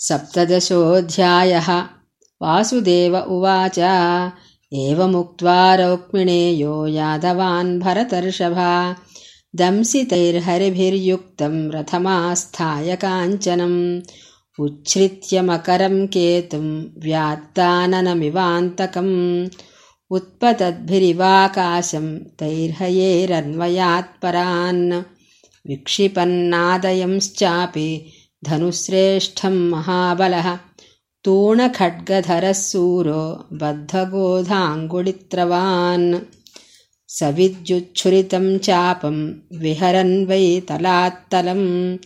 सप्तदशोऽध्यायः। वासुदेव उवाच। एवमुक्त्वा रौक्मिणेयो यादवान् भरतर्षभा। दंसितैर्हरिभिर्युक्तम् रथमास्थाय काञ्चनम् उच्छ्रित्य मकरम् केतुम् व्यात्ताननमिवान्तकम्। उत्पतद्भिरिवाकाशम् तैर्हयेरन्वयात्परान्। विक्षिपन्नादयंश्चापि धनुश्रेष्ठम् महाबलः। तूणखड्गधरः सूरो बद्धगोधाङ्गुलित्रवान्। स विद्युच्छुरितम् चापम् विहरन् वै तलात्तलम्।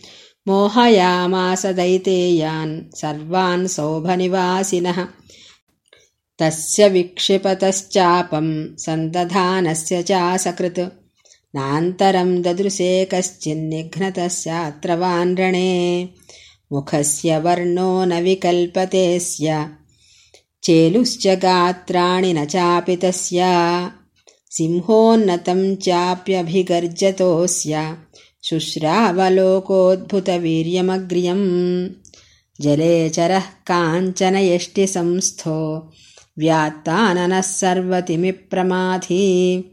मोहयामास दैतेयान् सर्वान् सौभनिवासिनः तस्य विक्षिपतश्चापम् सन्दधानस्य चासकृत् नान्तरम् ददृशे कश्चिन्निघ्नतस्यात्र वानरणे मुखस्य वर्णो न विकल्पतेऽस्य चेलुश्च गात्राणि न चापि तस्य। सिंहोन्नतम् चाप्यभिगर्जतोऽस्य शुश्रावलोकोद्भुतवीर्यमग्र्यम्। जलेचरः काञ्चन यष्टिसंस्थो व्यात्ताननः सर्वतिमिप्रमाधी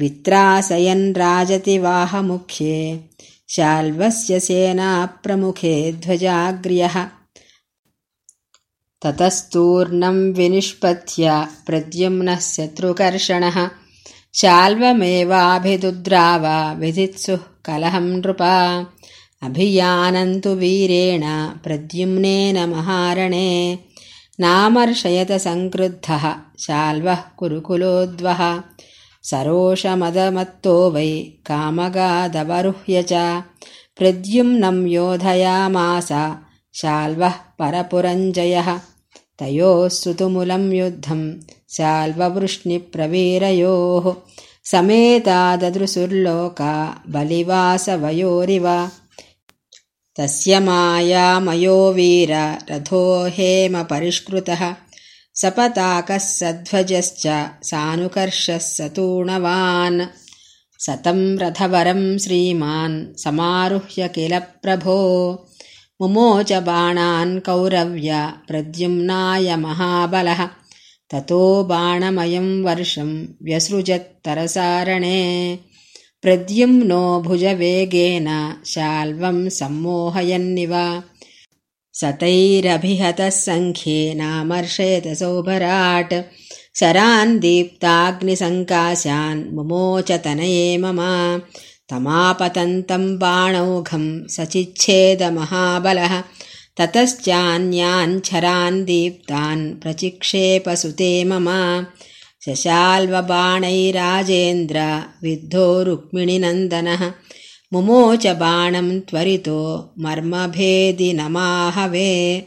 वित्रासयन् राजति वाहमुख्ये शाल्वस्य सेनाप्रमुखे ध्वजाग्र्यः। ततस्तूर्णम् विनिष्पत्य प्रद्युम्नः शत्रुकर्षणः शाल्वमेवाभिदुद्राव विधित्सुः कलहम् नृपा। अभियानन्तु वीरेण प्रद्युम्नेन महारणे। नामर्शयत सङ्क्रुद्धः शाल्वः कुरुकुलोद्वः सरोषमदमत्तो वै कामगादवरुह्य च प्रद्युम्नम् योधयामास शाल्वः परपुरञ्जयः। तयोः सुतुमुलम् युद्धम् शाल्ववृष्णिप्रवीरयोः। समेताददृशुर्लोका बलिवासवयोरिव। तस्य मायामयो वीर रथो हेमपरिष्कृतः सपताकः सध्वजश्च सानुकर्षः सतूणवान्। सतम् रथवरम् श्रीमान् समारुह्य किल प्रभो। मुमोच बाणान् कौरव्य प्रद्युम्नाय महाबलः। ततो बाणमयम् वर्षम् व्यसृजत्तरसारणे। प्रद्युम्नो भुजवेगेन शाल्वम् सम्मोहयन्निव सतैरभिहतः सङ्ख्ये नामर्षयत सौभराट् शरान् दीप्ताग्निसङ्काशान् मुमोच तनये मम तमापतन्तम् बाणौघम् सचिच्छेदमहाबलः ततश्चान्यान् छरान् दीप्तान् प्रचिक्षेपसुते मम। शशाल्वबाणैराजेन्द्र विद्धो रुक्मिणिनन्दनः मुमोच बाणम् त्वरितो मर्मभेदि नमाहवे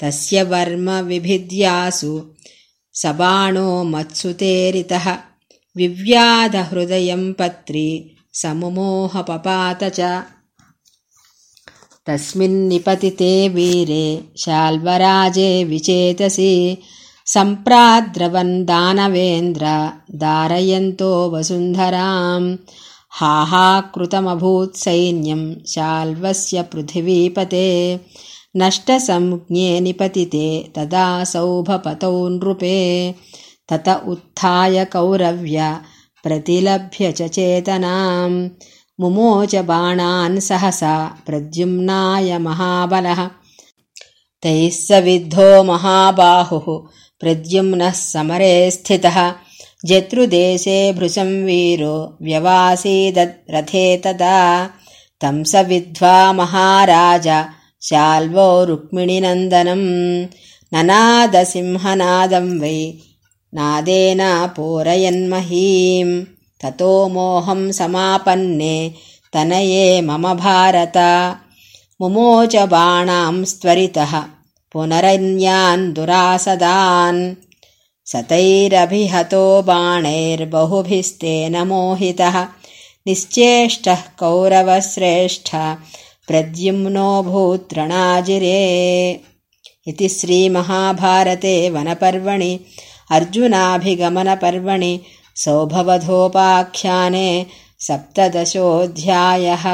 तस्य वर्म विभिद्यासु स बाणो मत्सुतेरितः। विव्याधहृदयम् पत्री समुमोहपपात च तस्मिन्निपतिते वीरे शाल्वराजे विचेतसि। सम्प्राद्रवन् दानवेन्द्र दारयन्तो वसुन्धराम् हाहाकृतमभूत्सैन्यम् शाल्वस्य पृथिवीपते। नष्टसंज्ञे निपतिते तदा सौभपतौ नृपे। तत उत्थाय कौरव्य प्रतिलभ्य च चेतनाम्। मुमोच बाणान् सहसा प्रद्युम्नाय महाबलः। तैः स विद्धो महाबाहुः प्रद्युम्नः समरे स्थितः जतृदेशे भृशम् वीरो व्यवासीदद्रथे तदा तम् स विद्ध्वा महाराज शाल्वो रुक्मिणिनन्दनम्। ननादसिंहनादम् वै नादेनापूरयन्महीम् ततो मोहम् समापन्ने तनये मम भारत। मुमोच बाणांस्त्वरितः पुनरन्यान् दुरासदान् सतैरभिहतो बाणैर्बहुभिस्तेन मोहितः। निश्चेष्टः कौरवश्रेष्ठ प्रद्युम्नो भूत्रणाजिरे। इति श्रीमहाभारते वनपर्वणि अर्जुनाभिगमनपर्वणि सौभवधोपाख्याने सप्तदशोऽध्यायः